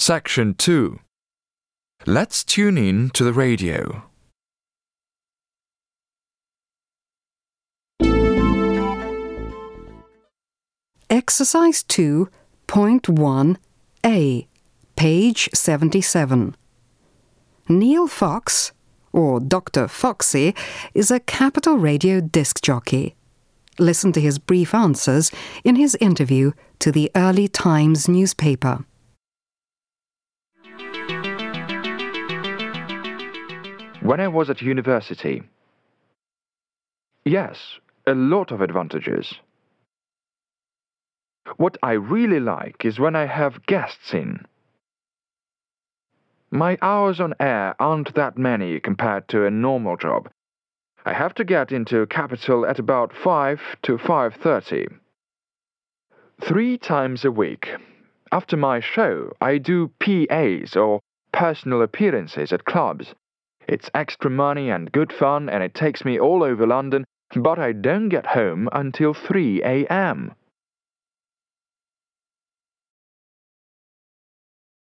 Section 2. Let's tune in to the radio. Exercise 2.1a, page 77. Neil Fox, or Dr. Foxy, is a Capital Radio disc jockey. Listen to his brief answers in his interview to the Early Times newspaper. When I was at university, yes, a lot of advantages. What I really like is when I have guests in. My hours on air aren't that many compared to a normal job. I have to get into Capital at about 5 to 5:30. 3 times a week. After my show, I do PAs or personal appearances at clubs. It's extra money and good fun and it takes me all over London, but I don't get home until 3 a.m.